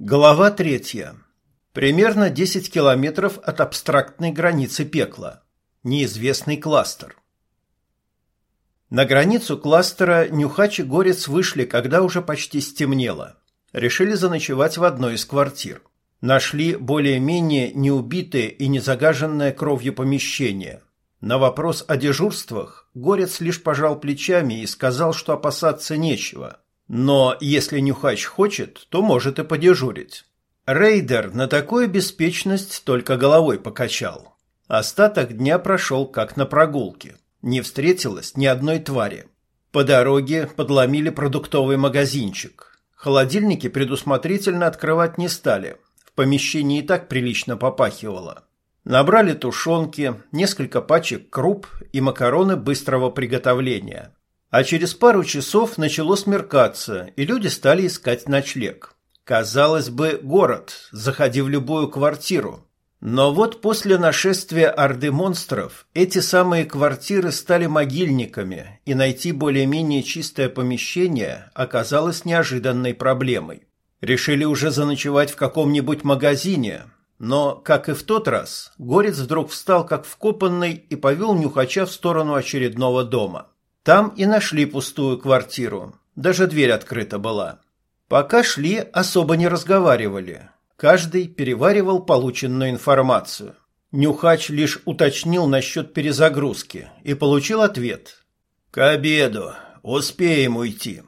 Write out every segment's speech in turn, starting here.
Глава третья. Примерно 10 километров от абстрактной границы пекла. Неизвестный кластер. На границу кластера Нюхач и Горец вышли, когда уже почти стемнело. Решили заночевать в одной из квартир. Нашли более-менее неубитое и не загаженное кровью помещение. На вопрос о дежурствах Горец лишь пожал плечами и сказал, что опасаться нечего – но если Нюхач хочет, то может и подежурить. Рейдер на такую беспечность только головой покачал. Остаток дня прошел как на прогулке. Не встретилось ни одной твари. По дороге подломили продуктовый магазинчик. Холодильники предусмотрительно открывать не стали. В помещении и так прилично попахивало. Набрали тушенки, несколько пачек круп и макароны быстрого приготовления. А через пару часов начало смеркаться, и люди стали искать ночлег. Казалось бы, город, заходи в любую квартиру. Но вот после нашествия орды монстров эти самые квартиры стали могильниками, и найти более-менее чистое помещение оказалось неожиданной проблемой. Решили уже заночевать в каком-нибудь магазине, но, как и в тот раз, Горец вдруг встал как вкопанный и повел Нюхача в сторону очередного дома. Там и нашли пустую квартиру. Даже дверь открыта была. Пока шли, особо не разговаривали. Каждый переваривал полученную информацию. Нюхач лишь уточнил насчет перезагрузки и получил ответ. «К обеду. Успеем уйти».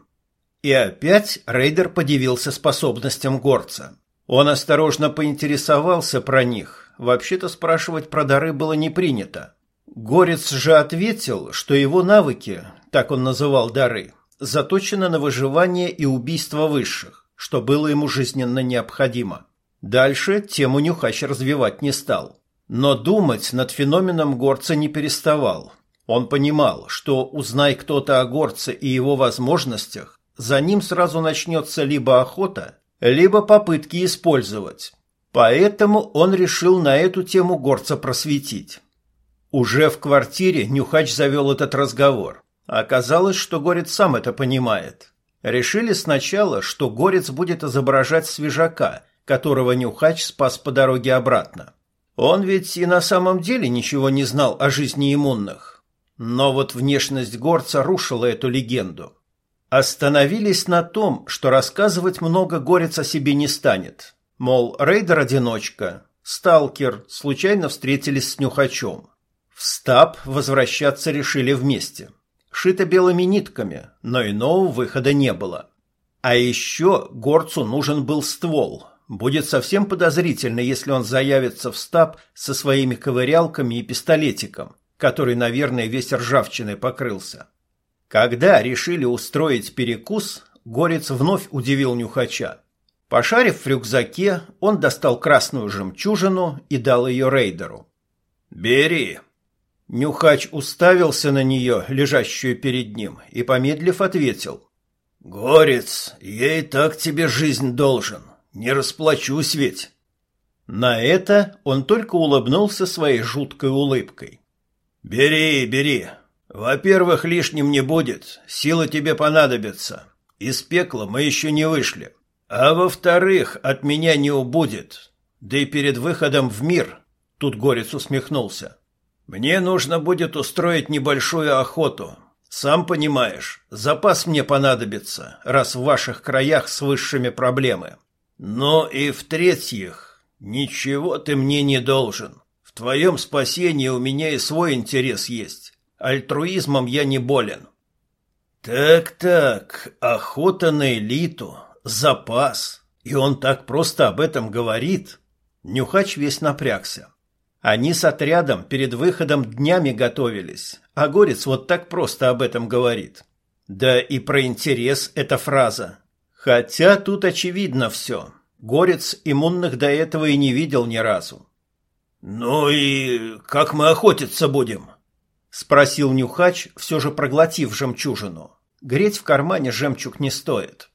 И опять рейдер подивился способностям горца. Он осторожно поинтересовался про них. Вообще-то спрашивать про дары было не принято. Горец же ответил, что его навыки, так он называл дары, заточены на выживание и убийство высших, что было ему жизненно необходимо. Дальше тему Нюхач развивать не стал. Но думать над феноменом горца не переставал. Он понимал, что узнай кто-то о горце и его возможностях, за ним сразу начнется либо охота, либо попытки использовать. Поэтому он решил на эту тему горца просветить. Уже в квартире Нюхач завел этот разговор. Оказалось, что Горец сам это понимает. Решили сначала, что Горец будет изображать свежака, которого Нюхач спас по дороге обратно. Он ведь и на самом деле ничего не знал о жизни иммунных. Но вот внешность Горца рушила эту легенду. Остановились на том, что рассказывать много Горец о себе не станет. Мол, рейдер-одиночка, сталкер, случайно встретились с Нюхачом. В стаб возвращаться решили вместе. Шито белыми нитками, но иного выхода не было. А еще горцу нужен был ствол. Будет совсем подозрительно, если он заявится в стаб со своими ковырялками и пистолетиком, который, наверное, весь ржавчиной покрылся. Когда решили устроить перекус, горец вновь удивил нюхача. Пошарив в рюкзаке, он достал красную жемчужину и дал ее рейдеру. «Бери», Нюхач уставился на нее, лежащую перед ним, и, помедлив, ответил. «Горец, я и так тебе жизнь должен. Не расплачусь ведь». На это он только улыбнулся своей жуткой улыбкой. «Бери, бери. Во-первых, лишним не будет. Сила тебе понадобится. Из пекла мы еще не вышли. А во-вторых, от меня не убудет. Да и перед выходом в мир...» Тут Горец усмехнулся. Мне нужно будет устроить небольшую охоту. Сам понимаешь, запас мне понадобится, раз в ваших краях с высшими проблемы. Но и в-третьих, ничего ты мне не должен. В твоем спасении у меня и свой интерес есть. Альтруизмом я не болен. Так-так, охота на элиту, запас. И он так просто об этом говорит. Нюхач весь напрягся. Они с отрядом перед выходом днями готовились, а Горец вот так просто об этом говорит. Да и про интерес эта фраза. Хотя тут очевидно все. Горец иммунных до этого и не видел ни разу. «Ну и как мы охотиться будем?» — спросил Нюхач, все же проглотив жемчужину. Греть в кармане жемчуг не стоит.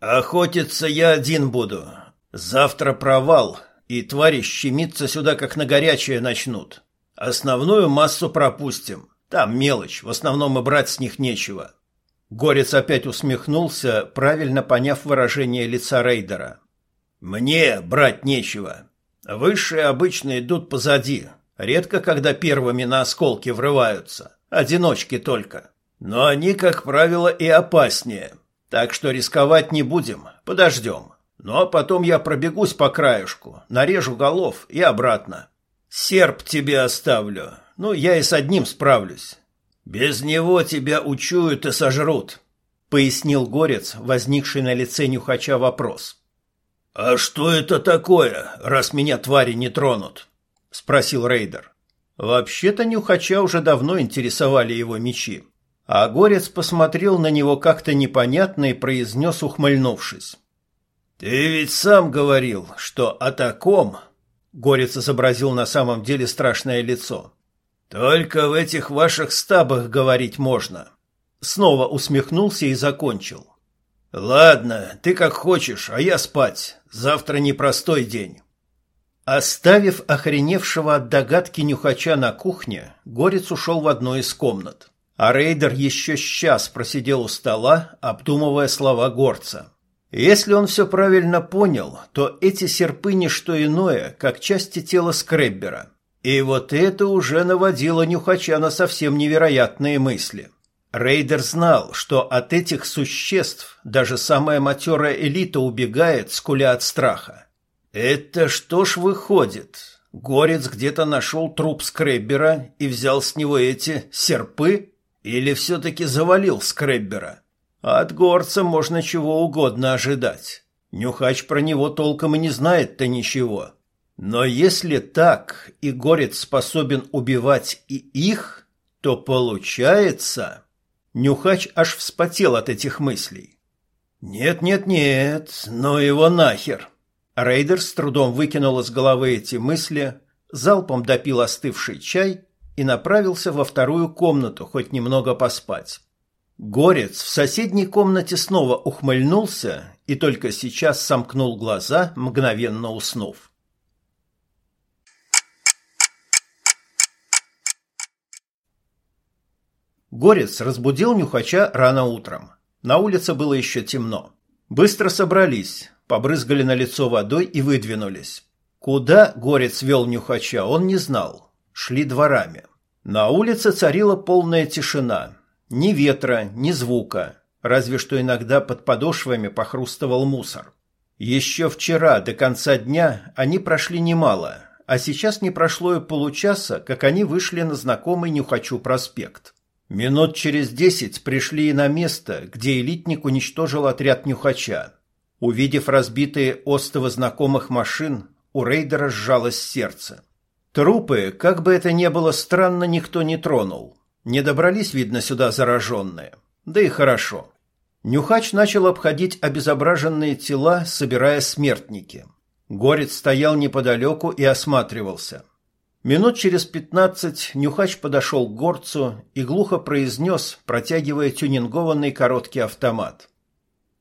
«Охотиться я один буду. Завтра провал, и твари щемиться сюда как на горячее начнут. Основную массу пропустим. Там мелочь, в основном и брать с них нечего. Горец опять усмехнулся, правильно поняв выражение лица рейдера. Мне брать нечего. Высшие обычно идут позади, редко когда первыми на осколки врываются, одиночки только. Но они, как правило, и опаснее, так что рисковать не будем, подождем. Ну а потом я пробегусь по краюшку, нарежу голов и обратно. Серп тебе оставлю, ну я и с одним справлюсь. Без него тебя учуют и сожрут, пояснил горец, возникший на лице нюхача вопрос. А что это такое, раз меня твари не тронут? спросил рейдер. Вообще-то нюхача уже давно интересовали его мечи. А горец посмотрел на него как-то непонятно и произнес, ухмыльнувшись. «Ты ведь сам говорил, что о таком...» Горец изобразил на самом деле страшное лицо. «Только в этих ваших стабах говорить можно». Снова усмехнулся и закончил. «Ладно, ты как хочешь, а я спать. Завтра непростой день». Оставив охреневшего от догадки нюхача на кухне, Горец ушел в одну из комнат. А рейдер еще час просидел у стола, обдумывая слова горца. Если он все правильно понял, то эти серпы не что иное, как части тела скреббера. И вот это уже наводило нюхача на совсем невероятные мысли. Рейдер знал, что от этих существ даже самая матерая элита убегает, скуля от страха. Это что ж выходит? Горец где-то нашел труп скреббера и взял с него эти серпы? Или все-таки завалил скреббера? От горца можно чего угодно ожидать. Нюхач про него толком и не знает-то ничего. Но если так, и горец способен убивать и их, то получается... Нюхач аж вспотел от этих мыслей. «Нет-нет-нет, но его нахер!» Рейдер с трудом выкинул из головы эти мысли, залпом допил остывший чай и направился во вторую комнату хоть немного поспать. Горец в соседней комнате снова ухмыльнулся и только сейчас сомкнул глаза, мгновенно уснув. Горец разбудил Нюхача рано утром. На улице было еще темно. Быстро собрались, побрызгали на лицо водой и выдвинулись. Куда Горец вел Нюхача, он не знал. Шли дворами. На улице царила полная тишина. Ни ветра, ни звука, разве что иногда под подошвами похрустывал мусор. Еще вчера до конца дня они прошли немало, а сейчас не прошло и получаса, как они вышли на знакомый Нюхачу проспект. Минут через десять пришли и на место, где элитник уничтожил отряд Нюхача. Увидев разбитые остовы знакомых машин, у рейдера сжалось сердце. Трупы, как бы это ни было странно, никто не тронул. Не добрались, видно, сюда зараженные. Да и хорошо. Нюхач начал обходить обезображенные тела, собирая смертники. Горец стоял неподалеку и осматривался. Минут через пятнадцать Нюхач подошел к горцу и глухо произнес, протягивая тюнингованный короткий автомат.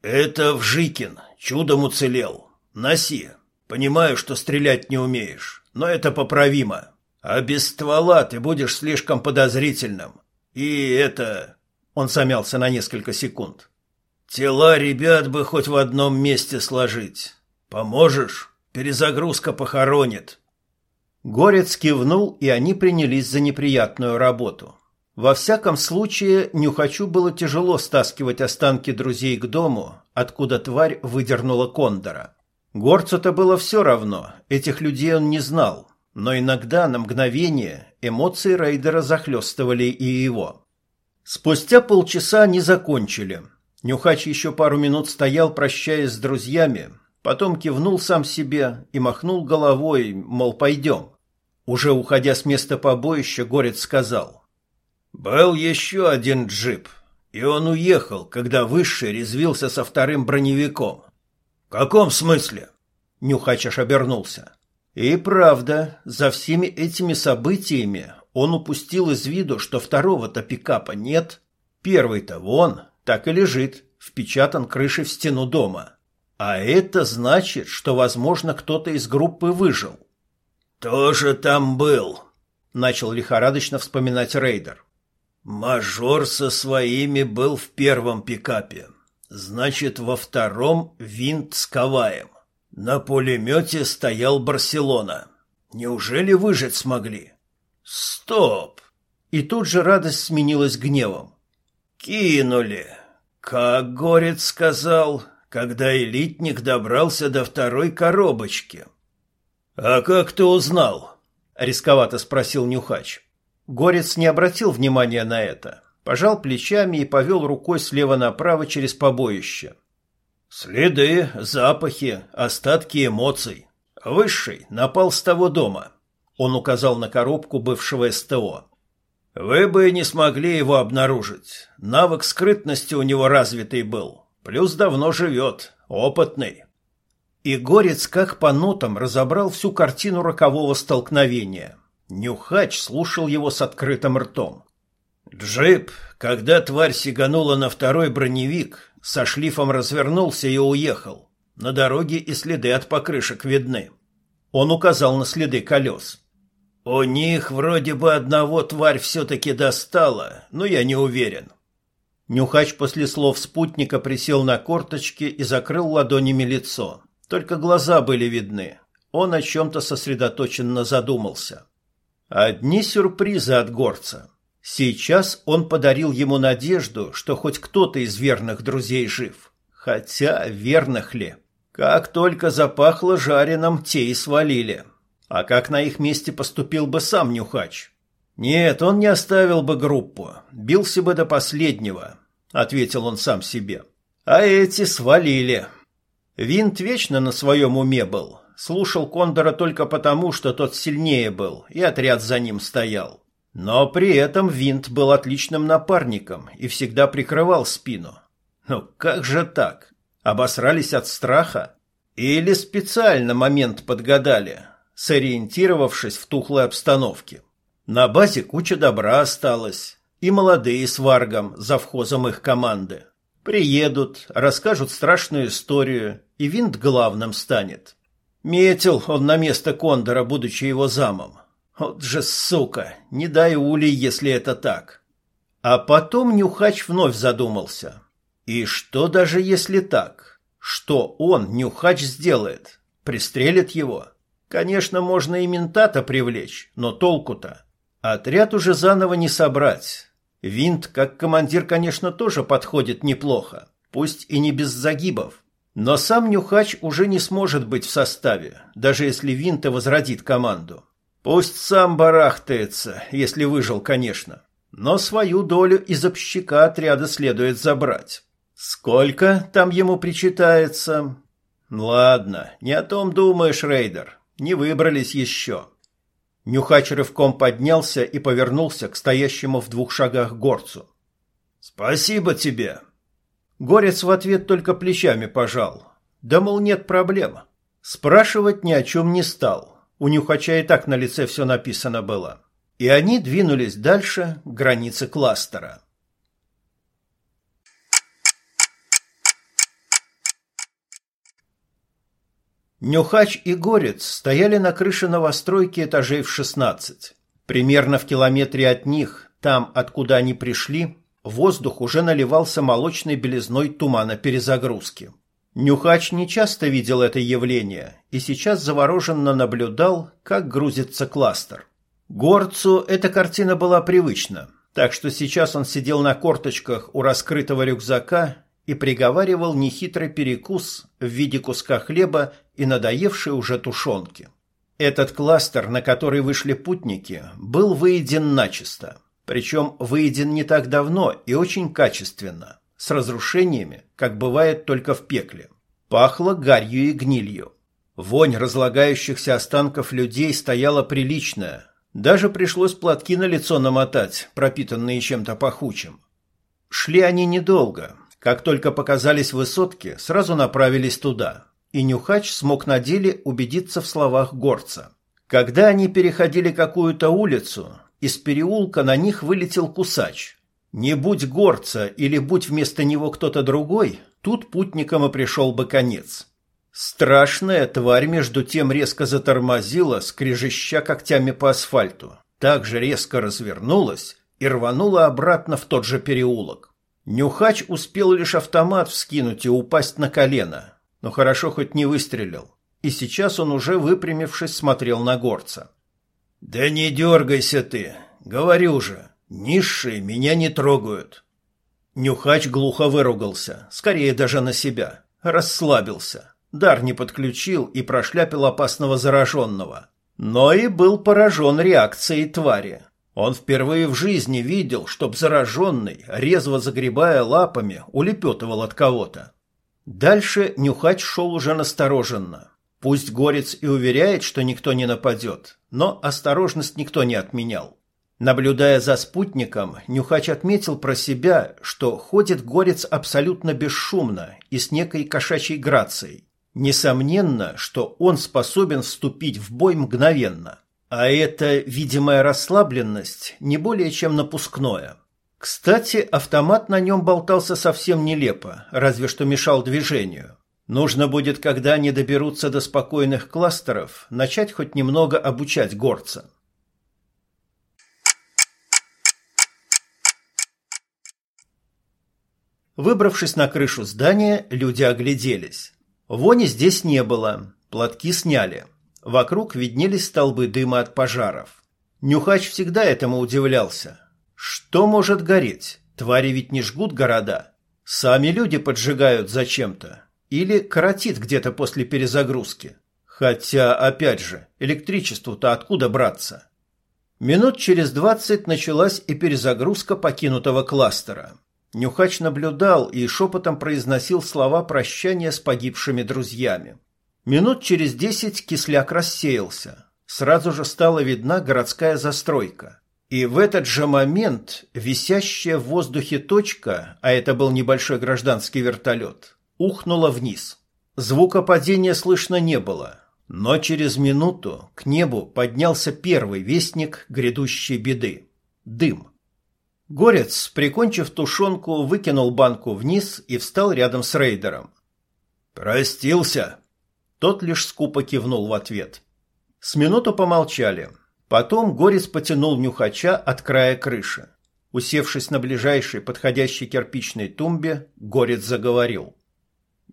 «Это Вжикин. Чудом уцелел. Носи. Понимаю, что стрелять не умеешь, но это поправимо». А без ствола ты будешь слишком подозрительным. И это... Он замялся на несколько секунд. Тела ребят бы хоть в одном месте сложить. Поможешь? Перезагрузка похоронит. Горец кивнул, и они принялись за неприятную работу. Во всяком случае, Нюхачу было тяжело стаскивать останки друзей к дому, откуда тварь выдернула кондора. Горцу-то было все равно, этих людей он не знал, но иногда на мгновение эмоции рейдера захлестывали и его. Спустя полчаса они закончили. Нюхач еще пару минут стоял, прощаясь с друзьями, потом кивнул сам себе и махнул головой, мол, пойдем. Уже уходя с места побоища, Горец сказал. «Был еще один джип, и он уехал, когда Высший резвился со вторым броневиком». «В каком смысле?» Нюхач аж обернулся. И правда, за всеми этими событиями он упустил из виду, что второго-то пикапа нет. Первый-то вон, так и лежит, впечатан крышей в стену дома. А это значит, что, возможно, кто-то из группы выжил. «Тоже там был», — начал лихорадочно вспоминать рейдер. «Мажор со своими был в первом пикапе. Значит, во втором винт с Каваем. На пулемете стоял Барселона. Неужели выжить смогли? Стоп! И тут же радость сменилась гневом. Кинули. Как Горец сказал, когда элитник добрался до второй коробочки. А как ты узнал? Рисковато спросил Нюхач. Горец не обратил внимания на это. Пожал плечами и повел рукой слева направо через побоище. Следы, запахи, остатки эмоций. Высший напал с того дома. Он указал на коробку бывшего СТО. Вы бы не смогли его обнаружить. Навык скрытности у него развитый был. Плюс давно живет, опытный. И Горец как по нотам разобрал всю картину рокового столкновения. Нюхач слушал его с открытым ртом. Джип, когда тварь сиганула на второй броневик, со шлифом развернулся и уехал. На дороге и следы от покрышек видны. Он указал на следы колес. У них вроде бы одного тварь все-таки достала, но я не уверен. Нюхач после слов спутника присел на корточки и закрыл ладонями лицо. Только глаза были видны. Он о чем-то сосредоточенно задумался. Одни сюрпризы от горца. Сейчас он подарил ему надежду, что хоть кто-то из верных друзей жив. Хотя верных ли? Как только запахло жареным, те и свалили. А как на их месте поступил бы сам Нюхач? Нет, он не оставил бы группу, бился бы до последнего, ответил он сам себе. А эти свалили. Винт вечно на своем уме был. Слушал Кондора только потому, что тот сильнее был, и отряд за ним стоял. Но при этом Винт был отличным напарником и всегда прикрывал спину. Ну как же так? Обосрались от страха? Или специально момент подгадали, сориентировавшись в тухлой обстановке? На базе куча добра осталось, и молодые с Варгом, завхозом их команды. Приедут, расскажут страшную историю, и Винт главным станет. Метил он на место Кондора, будучи его замом. Вот же сука, не дай улей, если это так. А потом Нюхач вновь задумался. И что даже если так? Что он, Нюхач, сделает? Пристрелит его? Конечно, можно и ментата привлечь, но толку-то? Отряд уже заново не собрать. Винт, как командир, конечно, тоже подходит неплохо, пусть и не без загибов. Но сам Нюхач уже не сможет быть в составе, даже если Винта возродит команду. Пусть сам барахтается, если выжил, конечно. Но свою долю из общака отряда следует забрать. Сколько там ему причитается? Ладно, не о том думаешь, Рейдер. Не выбрались еще. Нюхач рывком поднялся и повернулся к стоящему в двух шагах горцу. «Спасибо тебе!» Горец в ответ только плечами пожал. Да, мол, нет проблем. Спрашивать ни о чем не стал. У Нюхача и так на лице все написано было. И они двинулись дальше к границе кластера. Нюхач и Горец стояли на крыше новостройки этажей в 16. Примерно в километре от них, там, откуда они пришли, воздух уже наливался молочной белизной тумана перезагрузки. Нюхач не часто видел это явление и сейчас завороженно наблюдал, как грузится кластер. Горцу эта картина была привычна, так что сейчас он сидел на корточках у раскрытого рюкзака и приговаривал нехитрый перекус в виде куска хлеба и надоевшей уже тушенки. Этот кластер, на который вышли путники, был выеден начисто. Причем выеден не так давно и очень качественно – с разрушениями, как бывает только в пекле. Пахло гарью и гнилью. Вонь разлагающихся останков людей стояла приличная. Даже пришлось платки на лицо намотать, пропитанные чем-то пахучим. Шли они недолго. Как только показались высотки, сразу направились туда. И Нюхач смог на деле убедиться в словах горца. Когда они переходили какую-то улицу, из переулка на них вылетел кусач – не будь горца или будь вместо него кто-то другой, тут путникам и пришел бы конец. Страшная тварь между тем резко затормозила, скрежеща когтями по асфальту. Так же резко развернулась и рванула обратно в тот же переулок. Нюхач успел лишь автомат вскинуть и упасть на колено. Но хорошо хоть не выстрелил. и сейчас он уже выпрямившись смотрел на горца. «Да не дергайся ты, говорю же, низшие меня не трогают». Нюхач глухо выругался, скорее даже на себя, расслабился. Дар не подключил и прошляпил опасного зараженного. Но и был поражен реакцией твари. Он впервые в жизни видел, чтоб зараженный, резво загребая лапами, улепетывал от кого-то. Дальше Нюхач шел уже настороженно. Пусть Горец и уверяет, что никто не нападет, но осторожность никто не отменял. Наблюдая за спутником, Нюхач отметил про себя, что ходит Горец абсолютно бесшумно и с некой кошачьей грацией. Несомненно, что он способен вступить в бой мгновенно. А эта видимая расслабленность не более чем напускное. Кстати, автомат на нем болтался совсем нелепо, разве что мешал движению. Нужно будет, когда они доберутся до спокойных кластеров, начать хоть немного обучать горца. Выбравшись на крышу здания, люди огляделись. Вони здесь не было, платки сняли. Вокруг виднелись столбы дыма от пожаров. Нюхач всегда этому удивлялся. Что может гореть? Твари ведь не жгут города. Сами люди поджигают зачем-то. Или коротит где-то после перезагрузки. Хотя, опять же, электричеству-то откуда браться? Минут через двадцать началась и перезагрузка покинутого кластера. Нюхач наблюдал и шепотом произносил слова прощания с погибшими друзьями. Минут через десять кисляк рассеялся. Сразу же стала видна городская застройка. И в этот же момент висящая в воздухе точка, а это был небольшой гражданский вертолет, ухнула вниз. Звука падения слышно не было, но через минуту к небу поднялся первый вестник грядущей беды – дым. Горец, прикончив тушенку, выкинул банку вниз и встал рядом с рейдером. «Простился!» Тот лишь скупо кивнул в ответ. С минуту помолчали. Потом Горец потянул нюхача от края крыши. Усевшись на ближайшей подходящей кирпичной тумбе, Горец заговорил.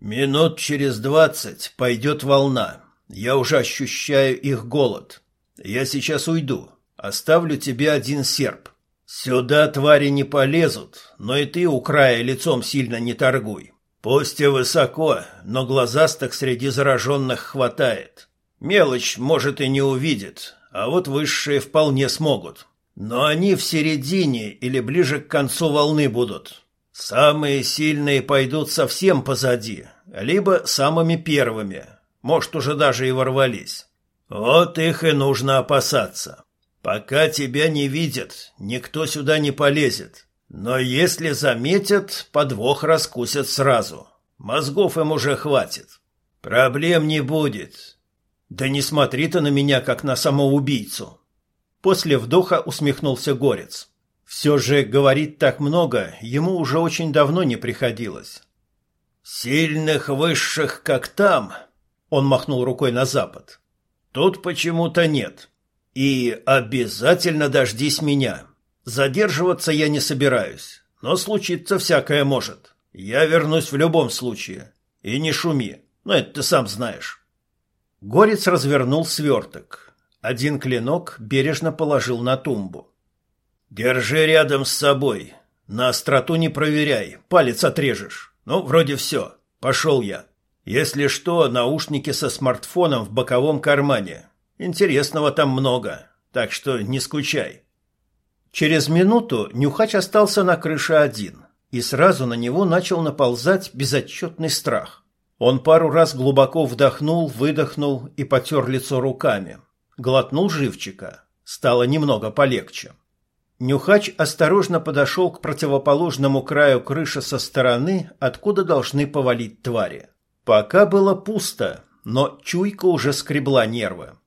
«Минут через двадцать пойдет волна. Я уже ощущаю их голод. Я сейчас уйду. Оставлю тебе один серп. Сюда твари не полезут, но и ты у края лицом сильно не торгуй. Пусть и высоко, но глазастых среди зараженных хватает. Мелочь, может, и не увидит, а вот высшие вполне смогут. Но они в середине или ближе к концу волны будут. Самые сильные пойдут совсем позади, либо самыми первыми. Может, уже даже и ворвались. Вот их и нужно опасаться. Пока тебя не видят, никто сюда не полезет. Но если заметят, подвох раскусят сразу. Мозгов им уже хватит. Проблем не будет. Да не смотри ты на меня, как на самоубийцу. После вдоха усмехнулся Горец. Все же говорить так много ему уже очень давно не приходилось. Сильных высших, как там, он махнул рукой на запад. Тут почему-то нет. И обязательно дождись меня. Задерживаться я не собираюсь, но случиться всякое может. Я вернусь в любом случае. И не шуми, но это ты сам знаешь. Горец развернул сверток. Один клинок бережно положил на тумбу. Держи рядом с собой. На остроту не проверяй, палец отрежешь. Ну, вроде все. Пошел я. Если что, наушники со смартфоном в боковом кармане. Интересного там много, так что не скучай. Через минуту Нюхач остался на крыше один, и сразу на него начал наползать безотчетный страх. Он пару раз глубоко вдохнул, выдохнул и потер лицо руками. Глотнул живчика. Стало немного полегче. Нюхач осторожно подошел к противоположному краю крыши со стороны, откуда должны повалить твари. Пока было пусто, но чуйка уже скребла нервы.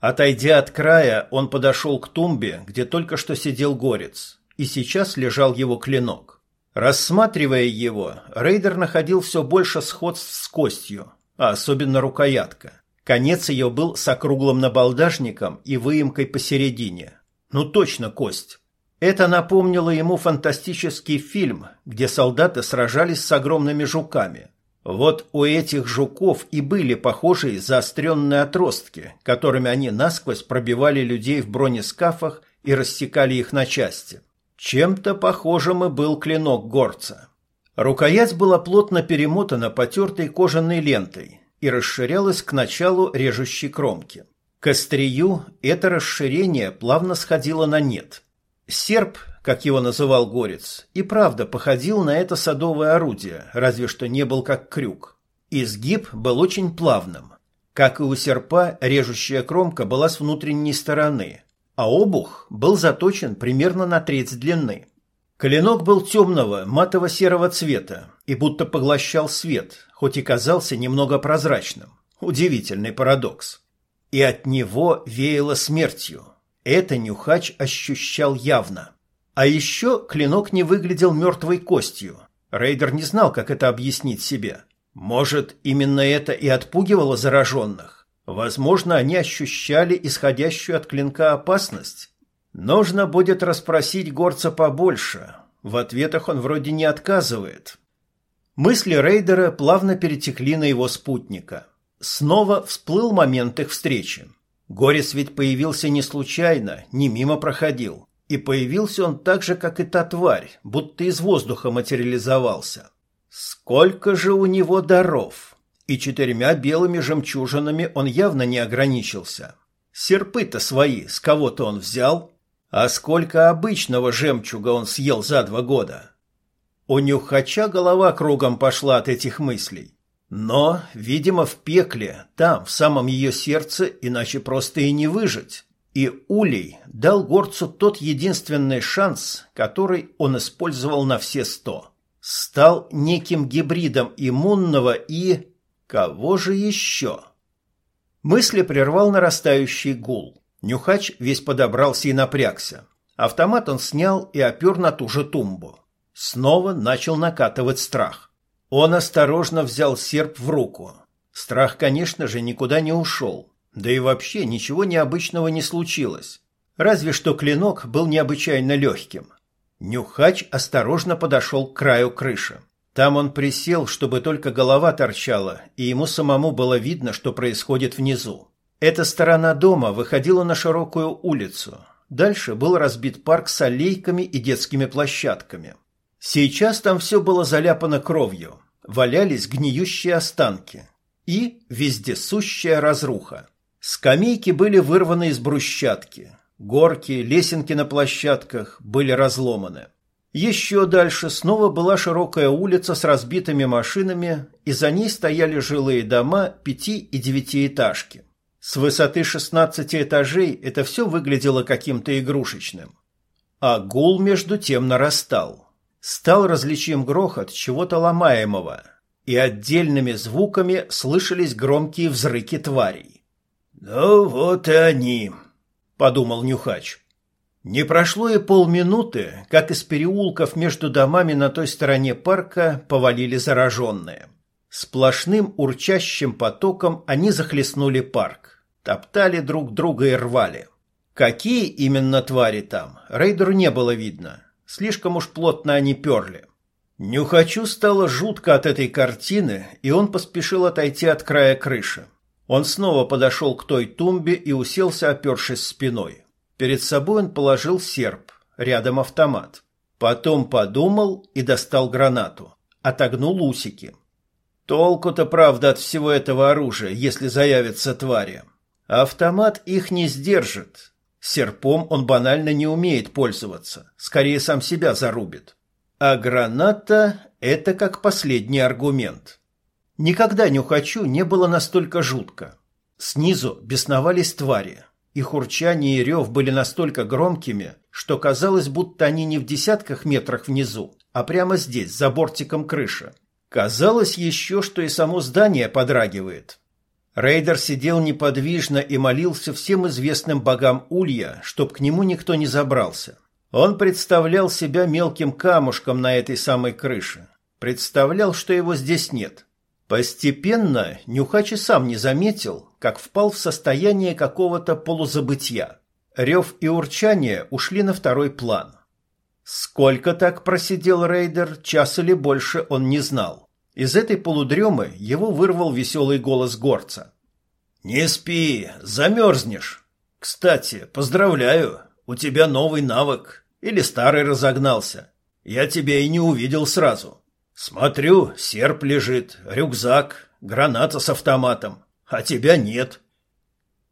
Отойдя от края, он подошел к тумбе, где только что сидел горец, и сейчас лежал его клинок. Рассматривая его, рейдер находил все больше сходств с костью, а особенно рукоятка. Конец ее был с округлым набалдажником и выемкой посередине. Ну точно кость. Это напомнило ему фантастический фильм, где солдаты сражались с огромными жуками. Вот у этих жуков и были похожие заостренные отростки, которыми они насквозь пробивали людей в бронескафах и рассекали их на части. Чем-то похожим и был клинок горца. Рукоять была плотно перемотана потертой кожаной лентой и расширялась к началу режущей кромки. К острию это расширение плавно сходило на нет. Серп, как его называл Горец, и правда походил на это садовое орудие, разве что не был как крюк. Изгиб был очень плавным. Как и у серпа, режущая кромка была с внутренней стороны, а обух был заточен примерно на треть длины. Клинок был темного, матово-серого цвета и будто поглощал свет, хоть и казался немного прозрачным. Удивительный парадокс. И от него веяло смертью. Это Нюхач ощущал явно. А еще клинок не выглядел мертвой костью. Рейдер не знал, как это объяснить себе. Может, именно это и отпугивало зараженных? Возможно, они ощущали исходящую от клинка опасность? Нужно будет расспросить горца побольше. В ответах он вроде не отказывает. Мысли рейдера плавно перетекли на его спутника. Снова всплыл момент их встречи. Горец ведь появился не случайно, не мимо проходил. И появился он так же, как и та тварь, будто из воздуха материализовался. Сколько же у него даров! И четырьмя белыми жемчужинами он явно не ограничился. Серпы-то свои с кого-то он взял, а сколько обычного жемчуга он съел за два года? У нюхача голова кругом пошла от этих мыслей. Но, видимо, в пекле, там, в самом ее сердце, иначе просто и не выжить. И Улей дал горцу тот единственный шанс, который он использовал на все сто. Стал неким гибридом иммунного и... кого же еще? Мысли прервал нарастающий гул. Нюхач весь подобрался и напрягся. Автомат он снял и опер на ту же тумбу. Снова начал накатывать страх. Он осторожно взял серп в руку. Страх, конечно же, никуда не ушел. Да и вообще ничего необычного не случилось. Разве что клинок был необычайно легким. Нюхач осторожно подошел к краю крыши. Там он присел, чтобы только голова торчала, и ему самому было видно, что происходит внизу. Эта сторона дома выходила на широкую улицу. Дальше был разбит парк с аллейками и детскими площадками. Сейчас там все было заляпано кровью. Валялись гниющие останки. И вездесущая разруха. Скамейки были вырваны из брусчатки. Горки, лесенки на площадках были разломаны. Еще дальше снова была широкая улица с разбитыми машинами, и за ней стояли жилые дома пяти- и девятиэтажки. С высоты 16 этажей это все выглядело каким-то игрушечным. А гул между тем нарастал. Стал различим грохот чего-то ломаемого, и отдельными звуками слышались громкие взрыки тварей. «Ну вот и они», — подумал Нюхач. Не прошло и полминуты, как из переулков между домами на той стороне парка повалили зараженные. Сплошным урчащим потоком они захлестнули парк. Топтали друг друга и рвали. Какие именно твари там, рейдеру не было видно. Слишком уж плотно они перли. Нюхачу стало жутко от этой картины, и он поспешил отойти от края крыши. Он снова подошел к той тумбе и уселся, опершись спиной. Перед собой он положил серп, рядом автомат. Потом подумал и достал гранату. Отогнул усики. Толку-то, правда, от всего этого оружия, если заявятся твари. Автомат их не сдержит. Серпом он банально не умеет пользоваться, скорее сам себя зарубит. А граната – это как последний аргумент. Никогда нюхачу не было настолько жутко. Снизу бесновались твари. Их урчание и рев были настолько громкими, что казалось, будто они не в десятках метрах внизу, а прямо здесь, за бортиком крыши. Казалось еще, что и само здание подрагивает. Рейдер сидел неподвижно и молился всем известным богам Улья, чтоб к нему никто не забрался. Он представлял себя мелким камушком на этой самой крыше. Представлял, что его здесь нет. Постепенно Нюхач и сам не заметил, как впал в состояние какого-то полузабытия. Рев и урчание ушли на второй план. Сколько так просидел рейдер, час или больше он не знал. Из этой полудремы его вырвал веселый голос горца. «Не спи, замерзнешь. Кстати, поздравляю, у тебя новый навык. Или старый разогнался. Я тебя и не увидел сразу. Смотрю, серп лежит, рюкзак, граната с автоматом, а тебя нет».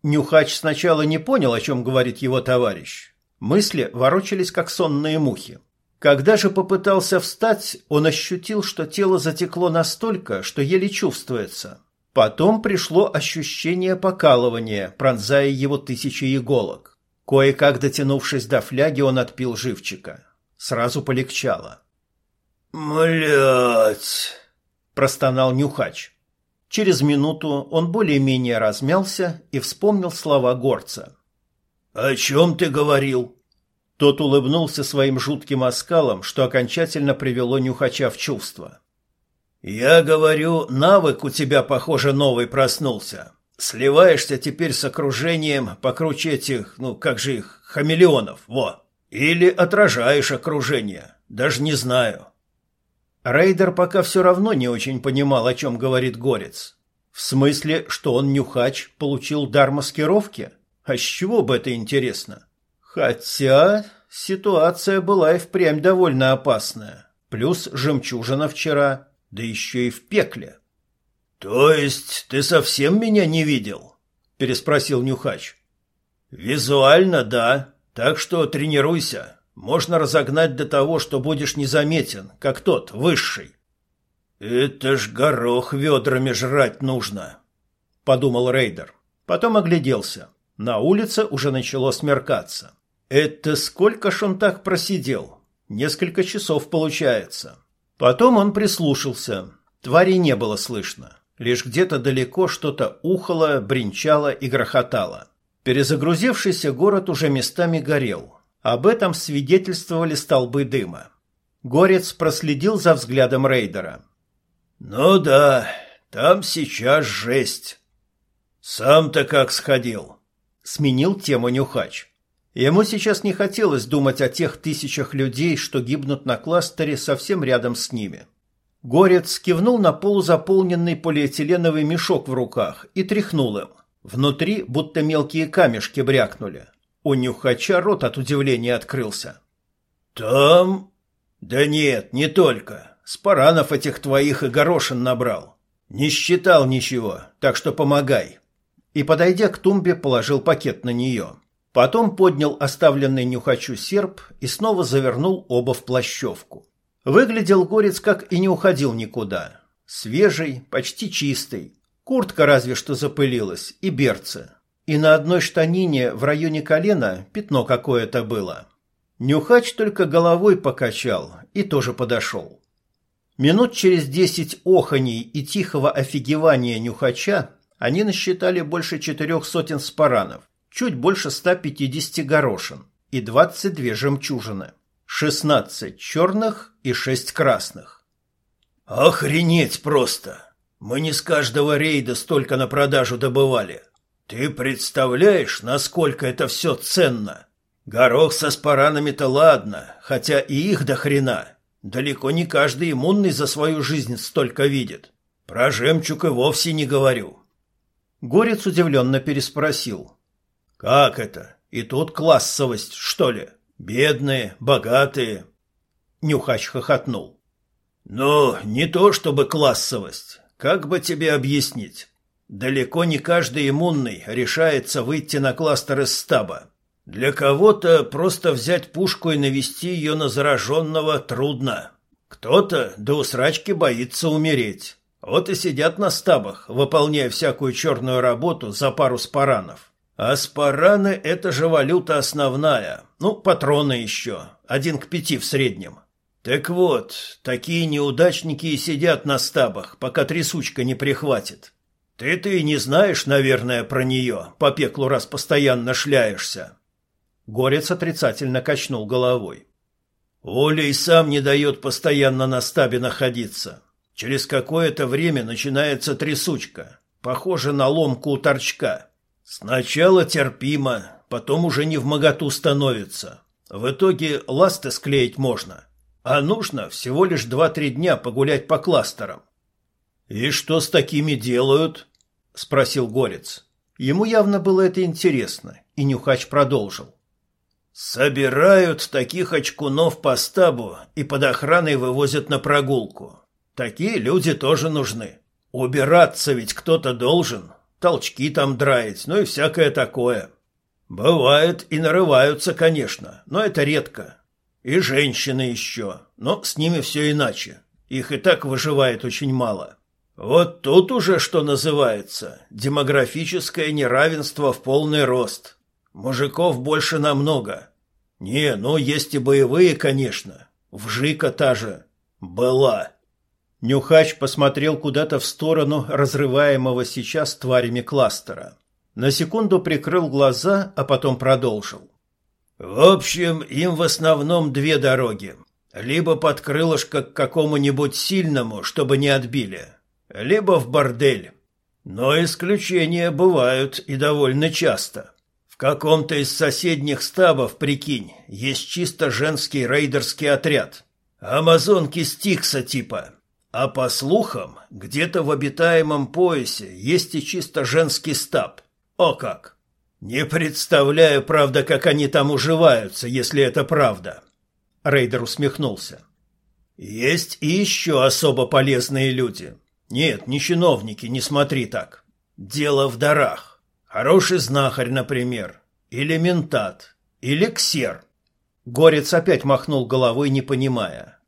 Нюхач сначала не понял, о чем говорит его товарищ. Мысли ворочались, как сонные мухи. Когда же попытался встать, он ощутил, что тело затекло настолько, что еле чувствуется. Потом пришло ощущение покалывания, пронзая его тысячи иголок. Кое-как дотянувшись до фляги, он отпил живчика. Сразу полегчало. «Млять!» – простонал Нюхач. Через минуту он более-менее размялся и вспомнил слова горца. «О чем ты говорил?» Тот улыбнулся своим жутким оскалом, что окончательно привело Нюхача в чувство. «Я говорю, навык у тебя, похоже, новый проснулся. Сливаешься теперь с окружением покруче этих, ну, как же их, хамелеонов, во. Или отражаешь окружение, даже не знаю». Рейдер пока все равно не очень понимал, о чем говорит Горец. В смысле, что он, Нюхач, получил дар маскировки? А с чего бы это интересно? Хотя ситуация была и впрямь довольно опасная. Плюс жемчужина вчера, да еще и в пекле. — То есть ты совсем меня не видел? — переспросил Нюхач. — Визуально, да. Так что тренируйся. Можно разогнать до того, что будешь незаметен, как тот, высший. — Это ж горох ведрами жрать нужно, — подумал Рейдер. Потом огляделся. На улице уже начало смеркаться. Это сколько ж он так просидел? Несколько часов получается. Потом он прислушался. Твари не было слышно. Лишь где-то далеко что-то ухало, бренчало и грохотало. Перезагрузившийся город уже местами горел. Об этом свидетельствовали столбы дыма. Горец проследил за взглядом рейдера. «Ну да, там сейчас жесть. Сам-то как сходил?» Сменил тему Нюхач. Ему сейчас не хотелось думать о тех тысячах людей, что гибнут на кластере совсем рядом с ними. Горец кивнул на полузаполненный полиэтиленовый мешок в руках и тряхнул им. Внутри будто мелкие камешки брякнули. У нюхача рот от удивления открылся. «Там...» «Да нет, не только. Спаранов этих твоих и горошин набрал. Не считал ничего, так что помогай». И, подойдя к тумбе, положил пакет на нее. Потом поднял оставленный нюхачу серп и снова завернул оба в плащевку. Выглядел горец как и не уходил никуда. Свежий, почти чистый. Куртка разве что запылилась, и берцы. И на одной штанине в районе колена пятно какое-то было. Нюхач только головой покачал и тоже подошел. Минут через десять оханий и тихого офигевания нюхача они насчитали больше четырех сотен спаранов чуть больше 150 горошин и 22 жемчужины, 16 черных и 6 красных. «Охренеть просто! Мы не с каждого рейда столько на продажу добывали. Ты представляешь, насколько это все ценно? Горох со спаранами-то ладно, хотя и их до хрена. Далеко не каждый иммунный за свою жизнь столько видит. Про жемчуг и вовсе не говорю». Горец удивленно переспросил. Как это? И тут классовость, что ли? Бедные, богатые. Нюхач хохотнул. Ну, не то чтобы классовость. Как бы тебе объяснить? Далеко не каждый иммунный решается выйти на кластер из стаба. Для кого-то просто взять пушку и навести ее на зараженного трудно. Кто-то до усрачки боится умереть. Вот и сидят на стабах, выполняя всякую черную работу за пару спаранов. Аспараны – это же валюта основная. Ну, патроны еще. Один к пяти в среднем. Так вот, такие неудачники и сидят на стабах, пока трясучка не прихватит. Ты-то и не знаешь, наверное, про нее, по пеклу раз постоянно шляешься. Горец отрицательно качнул головой. Оля и сам не дает постоянно на стабе находиться. Через какое-то время начинается трясучка, похоже на ломку у торчка. Сначала терпимо, потом уже не в моготу становится. В итоге ласты склеить можно. А нужно всего лишь два-три дня погулять по кластерам. «И что с такими делают?» – спросил Горец. Ему явно было это интересно, и Нюхач продолжил. «Собирают таких очкунов по стабу и под охраной вывозят на прогулку. Такие люди тоже нужны. Убираться ведь кто-то должен, толчки там драить, ну и всякое такое. Бывает и нарываются, конечно, но это редко. И женщины еще, но с ними все иначе. Их и так выживает очень мало. Вот тут уже, что называется, демографическое неравенство в полный рост. Мужиков больше намного. Не, ну есть и боевые, конечно. Вжика та же. Была. Нюхач посмотрел куда-то в сторону разрываемого сейчас тварями кластера. На секунду прикрыл глаза, а потом продолжил. В общем, им в основном две дороги. Либо под крылышко к какому-нибудь сильному, чтобы не отбили, либо в бордель. Но исключения бывают и довольно часто. В каком-то из соседних стабов, прикинь, есть чисто женский рейдерский отряд. Амазонки Стикса типа. А по слухам, где-то в обитаемом поясе есть и чисто женский стаб. О как! Не представляю, правда, как они там уживаются, если это правда. Рейдер усмехнулся. Есть и еще особо полезные люди. Нет, не чиновники, не смотри так. Дело в дарах. Хороший знахарь, например. Или ментат. Или ксер. Горец опять махнул головой, не понимая.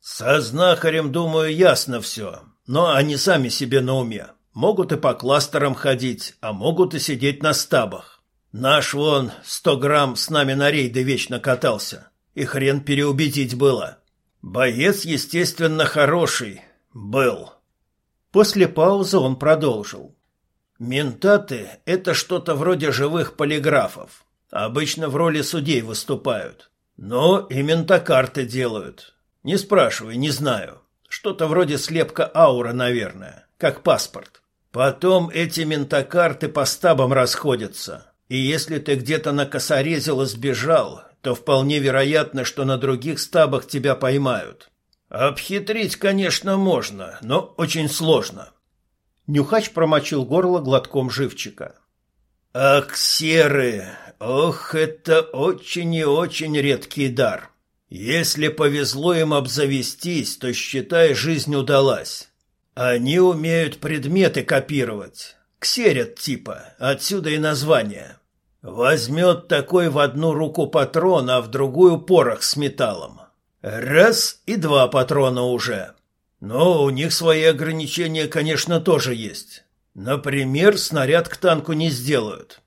Со знахарем, думаю, ясно все. Но они сами себе на уме. Могут и по кластерам ходить, а могут и сидеть на стабах. Наш вон сто грамм с нами на рейды вечно катался. И хрен переубедить было. Боец, естественно, хороший. Был. После паузы он продолжил. Ментаты – это что-то вроде живых полиграфов. Обычно в роли судей выступают. Но и ментокарты делают. Не спрашивай, не знаю. Что-то вроде слепка аура, наверное, как паспорт. Потом эти ментокарты по стабам расходятся. И если ты где-то накосорезил и сбежал, то вполне вероятно, что на других стабах тебя поймают. Обхитрить, конечно, можно, но очень сложно. Нюхач промочил горло глотком живчика. Ах, серы, ох, это очень и очень редкий дар. Если повезло им обзавестись, то считай, жизнь удалась. Они умеют предметы копировать. Ксерят типа, отсюда и название. Возьмет такой в одну руку патрон, а в другую порох с металлом. Раз и два патрона уже. Но у них свои ограничения, конечно, тоже есть. Например, снаряд к танку не сделают.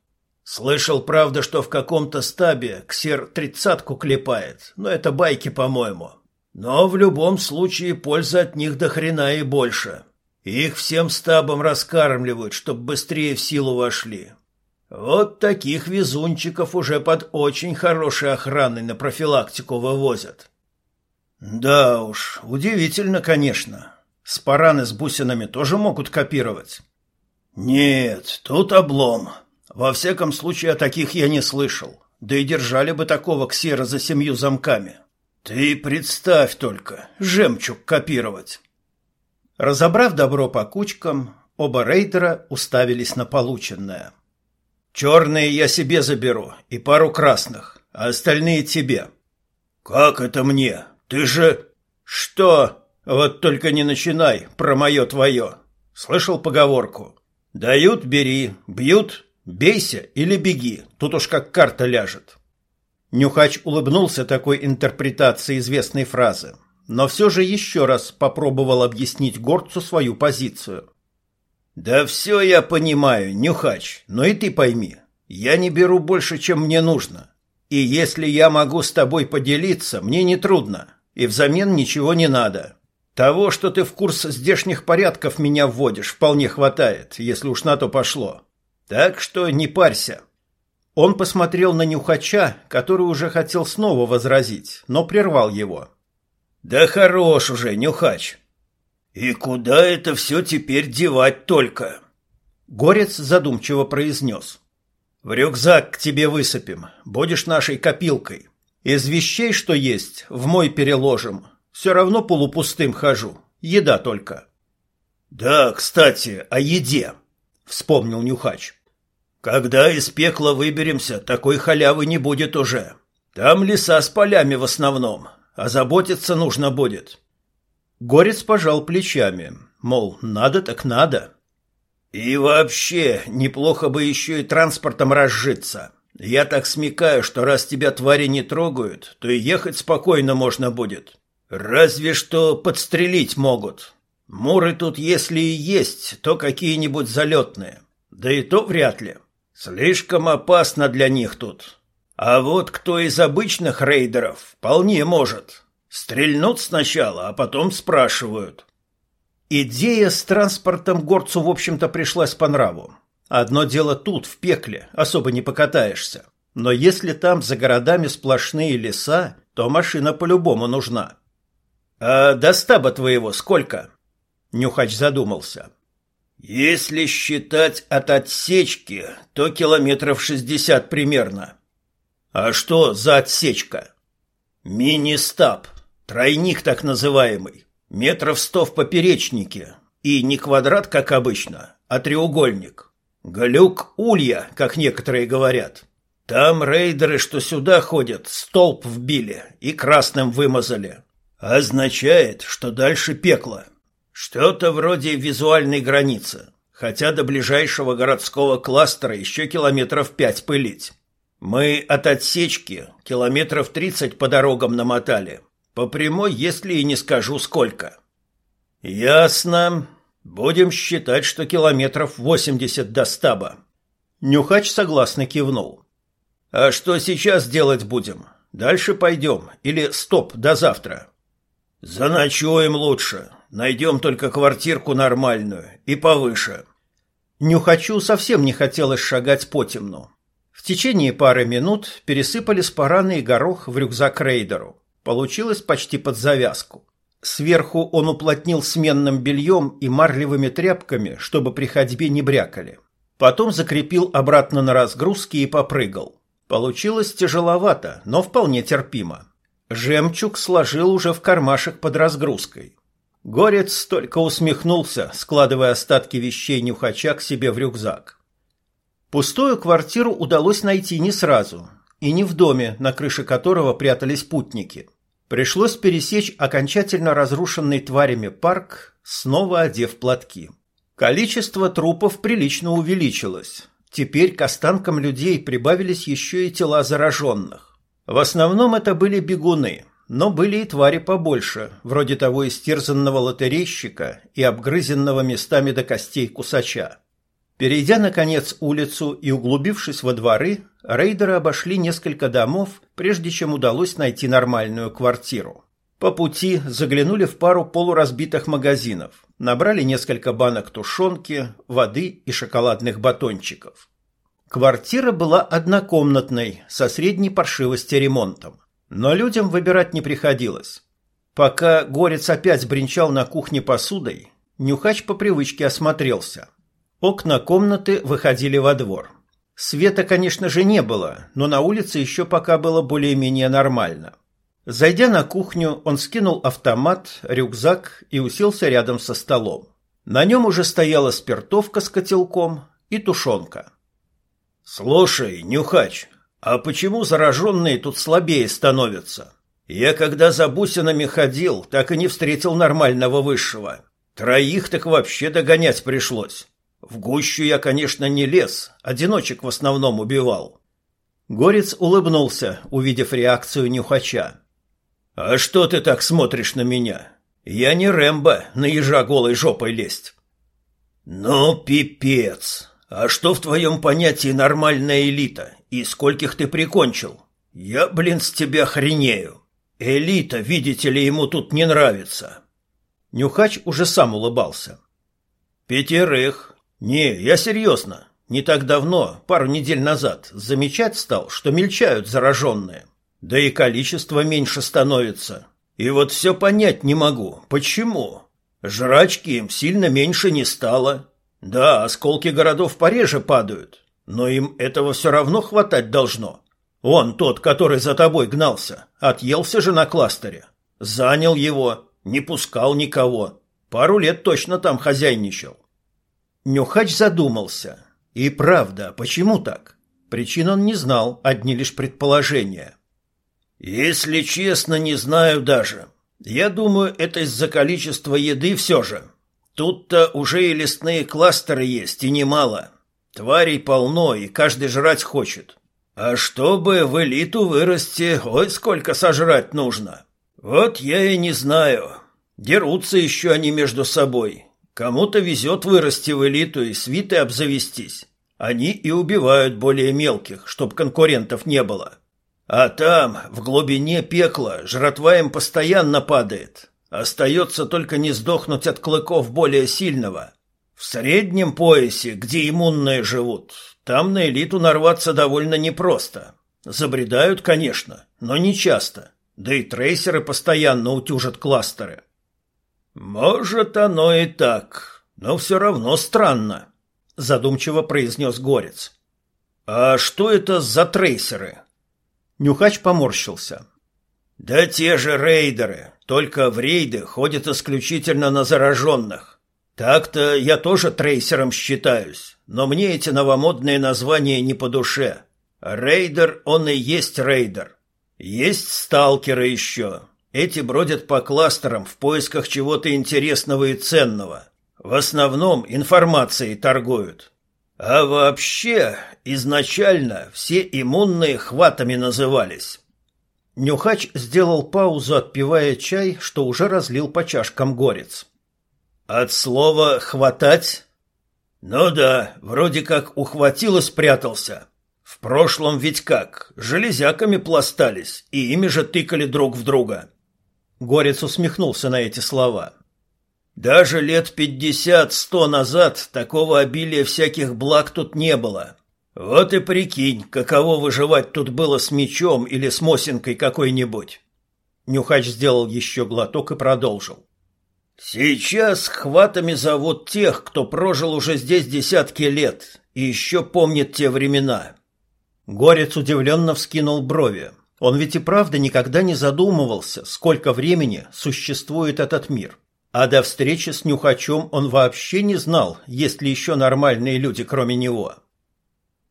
Слышал, правда, что в каком-то стабе ксер тридцатку клепает, но это байки, по-моему. Но в любом случае польза от них до хрена и больше. Их всем стабом раскармливают, чтобы быстрее в силу вошли. Вот таких везунчиков уже под очень хорошей охраной на профилактику вывозят. Да уж, удивительно, конечно. Спараны с бусинами тоже могут копировать. Нет, тут облом. Во всяком случае, о таких я не слышал. Да и держали бы такого ксера за семью замками. Ты представь только, жемчуг копировать. Разобрав добро по кучкам, оба рейдера уставились на полученное. «Черные я себе заберу и пару красных, а остальные тебе». «Как это мне? «Ты же...» «Что? Вот только не начинай про мое твое. Слышал поговорку? Дают – бери, бьют – бейся или беги. Тут уж как карта ляжет». Нюхач улыбнулся такой интерпретации известной фразы, но все же еще раз попробовал объяснить горцу свою позицию. «Да все я понимаю, Нюхач, но и ты пойми, я не беру больше, чем мне нужно. И если я могу с тобой поделиться, мне не трудно и взамен ничего не надо. Того, что ты в курс здешних порядков меня вводишь, вполне хватает, если уж на то пошло. Так что не парься». Он посмотрел на Нюхача, который уже хотел снова возразить, но прервал его. «Да хорош уже, Нюхач!» «И куда это все теперь девать только?» Горец задумчиво произнес. «В рюкзак к тебе высыпем, будешь нашей копилкой. Из вещей, что есть, в мой переложим. Все равно полупустым хожу. Еда только. Да, кстати, о еде, вспомнил Нюхач. Когда из пекла выберемся, такой халявы не будет уже. Там леса с полями в основном, а заботиться нужно будет. Горец пожал плечами, мол, надо так надо. И вообще, неплохо бы еще и транспортом разжиться. Я так смекаю, что раз тебя твари не трогают, то и ехать спокойно можно будет. Разве что подстрелить могут. Муры тут, если и есть, то какие-нибудь залетные. Да и то вряд ли. Слишком опасно для них тут. А вот кто из обычных рейдеров вполне может. Стрельнут сначала, а потом спрашивают. Идея с транспортом горцу, в общем-то, пришлась по нраву. Одно дело тут, в пекле, особо не покатаешься. Но если там за городами сплошные леса, то машина по-любому нужна. А до стаба твоего сколько? Нюхач задумался. Если считать от отсечки, то километров шестьдесят примерно. А что за отсечка? Мини-стаб, тройник так называемый. Метров сто в поперечнике. И не квадрат, как обычно, а треугольник. Глюк улья, как некоторые говорят. Там рейдеры, что сюда ходят, столб вбили и красным вымазали. Означает, что дальше пекло. Что-то вроде визуальной границы, хотя до ближайшего городского кластера еще километров пять пылить. Мы от отсечки километров тридцать по дорогам намотали. По прямой, если и не скажу сколько. Ясно. Будем считать, что километров восемьдесят до стаба. Нюхач согласно кивнул. А что сейчас делать будем? Дальше пойдем или стоп до завтра? Заночуем лучше. Найдем только квартирку нормальную и повыше. Нюхачу совсем не хотелось шагать по темну. В течение пары минут пересыпали спараны и горох в рюкзак рейдеру. Получилось почти под завязку. Сверху он уплотнил сменным бельем и марлевыми тряпками, чтобы при ходьбе не брякали. Потом закрепил обратно на разгрузке и попрыгал. Получилось тяжеловато, но вполне терпимо. Жемчуг сложил уже в кармашек под разгрузкой. Горец только усмехнулся, складывая остатки вещей нюхача к себе в рюкзак. Пустую квартиру удалось найти не сразу, и не в доме, на крыше которого прятались путники. Пришлось пересечь окончательно разрушенный тварями парк, снова одев платки. Количество трупов прилично увеличилось. Теперь к останкам людей прибавились еще и тела зараженных. В основном это были бегуны, но были и твари побольше, вроде того истерзанного лотерейщика и обгрызенного местами до костей кусача. Перейдя, наконец, улицу и углубившись во дворы, рейдеры обошли несколько домов, прежде чем удалось найти нормальную квартиру. По пути заглянули в пару полуразбитых магазинов, набрали несколько банок тушенки, воды и шоколадных батончиков. Квартира была однокомнатной, со средней паршивости ремонтом. Но людям выбирать не приходилось. Пока Горец опять бренчал на кухне посудой, Нюхач по привычке осмотрелся – Окна комнаты выходили во двор. Света, конечно же, не было, но на улице еще пока было более-менее нормально. Зайдя на кухню, он скинул автомат, рюкзак и уселся рядом со столом. На нем уже стояла спиртовка с котелком и тушенка. «Слушай, Нюхач, а почему зараженные тут слабее становятся? Я когда за бусинами ходил, так и не встретил нормального высшего. Троих так вообще догонять пришлось. В гущу я, конечно, не лез, одиночек в основном убивал. Горец улыбнулся, увидев реакцию нюхача. А что ты так смотришь на меня? Я не Рэмбо на ежа голой жопой лезть. Ну, пипец. А что в твоем понятии нормальная элита? И скольких ты прикончил? Я, блин, с тебя хренею. Элита, видите ли, ему тут не нравится. Нюхач уже сам улыбался. Пятерых, «Не, я серьезно. Не так давно, пару недель назад, замечать стал, что мельчают зараженные. Да и количество меньше становится. И вот все понять не могу. Почему? Жрачки им сильно меньше не стало. Да, осколки городов пореже падают, но им этого все равно хватать должно. Он, тот, который за тобой гнался, отъелся же на кластере. Занял его, не пускал никого. Пару лет точно там хозяйничал. Нюхач задумался. И правда, почему так? Причин он не знал, одни лишь предположения. Если честно, не знаю даже. Я думаю, это из-за количества еды все же. Тут-то уже и лесные кластеры есть, и немало. Тварей полно, и каждый жрать хочет. А чтобы в элиту вырасти, ой, сколько сожрать нужно. Вот я и не знаю. Дерутся еще они между собой. Кому-то везет вырасти в элиту и свиты обзавестись. Они и убивают более мелких, чтоб конкурентов не было. А там, в глубине пекла, жратва им постоянно падает. Остается только не сдохнуть от клыков более сильного. В среднем поясе, где иммунные живут, там на элиту нарваться довольно непросто. Забредают, конечно, но не часто. Да и трейсеры постоянно утюжат кластеры. Может, оно и так, но все равно странно, задумчиво произнес Горец. А что это за трейсеры? Нюхач поморщился. Да те же рейдеры, только в рейды ходят исключительно на зараженных. Так-то я тоже трейсером считаюсь, но мне эти новомодные названия не по душе. Рейдер, он и есть рейдер. Есть сталкеры еще. Эти бродят по кластерам в поисках чего-то интересного и ценного. В основном информацией торгуют. А вообще, изначально все иммунные хватами назывались. Нюхач сделал паузу, отпивая чай, что уже разлил по чашкам горец. От слова «хватать»? Ну да, вроде как ухватил и спрятался. В прошлом ведь как, железяками пластались, и ими же тыкали друг в друга. Горец усмехнулся на эти слова. Даже лет пятьдесят-сто назад такого обилия всяких благ тут не было. Вот и прикинь, каково выживать тут было с мечом или с мосинкой какой-нибудь. Нюхач сделал еще глоток и продолжил. Сейчас хватами зовут тех, кто прожил уже здесь десятки лет и еще помнит те времена. Горец удивленно вскинул брови. Он ведь и правда никогда не задумывался, сколько времени существует этот мир. А до встречи с Нюхачом он вообще не знал, есть ли еще нормальные люди, кроме него.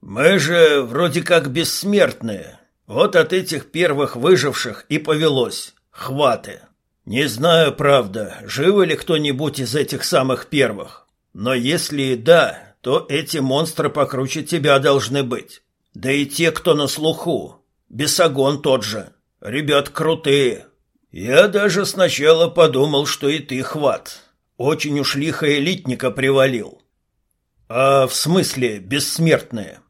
«Мы же вроде как бессмертные. Вот от этих первых выживших и повелось. Хваты. Не знаю, правда, живы ли кто-нибудь из этих самых первых. Но если и да, то эти монстры покруче тебя должны быть. Да и те, кто на слуху. Бесогон тот же. Ребят крутые, я даже сначала подумал, что и ты хват. Очень уж лихо элитника привалил. А в смысле бессмертные?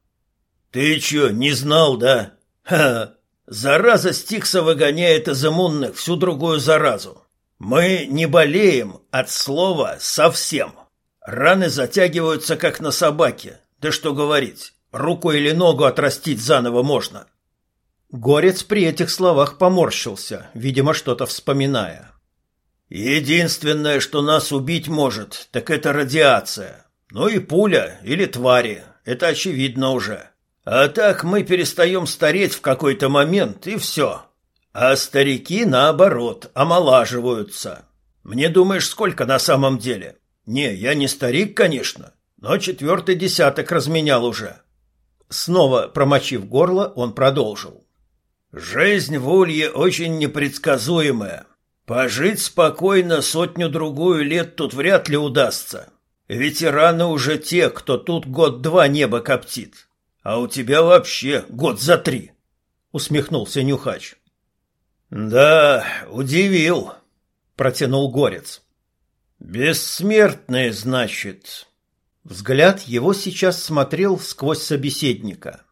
Ты чё, не знал, да? Ха, зараза Стикса выгоняет из иммунных всю другую заразу. Мы не болеем от слова совсем. Раны затягиваются, как на собаке. Да что говорить, руку или ногу отрастить заново можно. — Горец при этих словах поморщился, видимо, что-то вспоминая. «Единственное, что нас убить может, так это радиация. Ну и пуля или твари, это очевидно уже. А так мы перестаем стареть в какой-то момент, и все. А старики, наоборот, омолаживаются. Мне думаешь, сколько на самом деле? Не, я не старик, конечно, но четвертый десяток разменял уже». Снова промочив горло, он продолжил. Жизнь в Улье очень непредсказуемая. Пожить спокойно сотню-другую лет тут вряд ли удастся. Ветераны уже те, кто тут год-два небо коптит. А у тебя вообще год за три. Усмехнулся Нюхач. Да, удивил, протянул Горец. Бессмертные, значит. Взгляд его сейчас смотрел сквозь собеседника.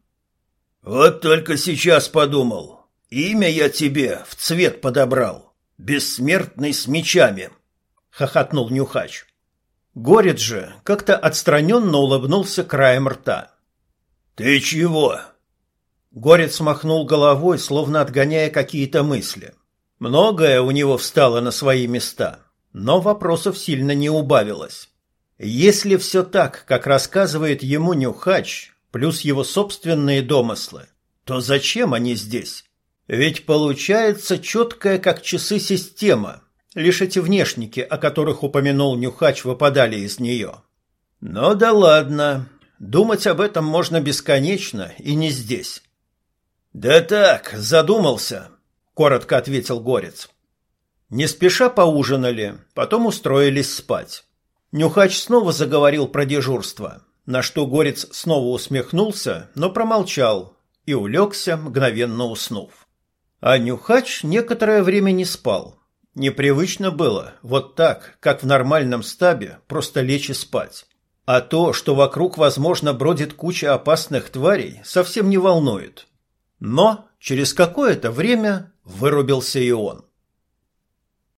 Вот только сейчас подумал. Имя я тебе в цвет подобрал. Бессмертный с мечами. Хохотнул Нюхач. Горец же как-то отстраненно улыбнулся краем рта. Ты чего? Горец махнул головой, словно отгоняя какие-то мысли. Многое у него встало на свои места, но вопросов сильно не убавилось. Если все так, как рассказывает ему Нюхач, плюс его собственные домыслы, то зачем они здесь? Ведь получается четкая, как часы, система. Лишь эти внешники, о которых упомянул Нюхач, выпадали из нее. Но да ладно, думать об этом можно бесконечно и не здесь. «Да так, задумался», — коротко ответил Горец. Не спеша поужинали, потом устроились спать. Нюхач снова заговорил про дежурство, на что Горец снова усмехнулся, но промолчал и улегся, мгновенно уснув. А Нюхач некоторое время не спал. Непривычно было вот так, как в нормальном стабе, просто лечь и спать. А то, что вокруг, возможно, бродит куча опасных тварей, совсем не волнует. Но через какое-то время вырубился и он.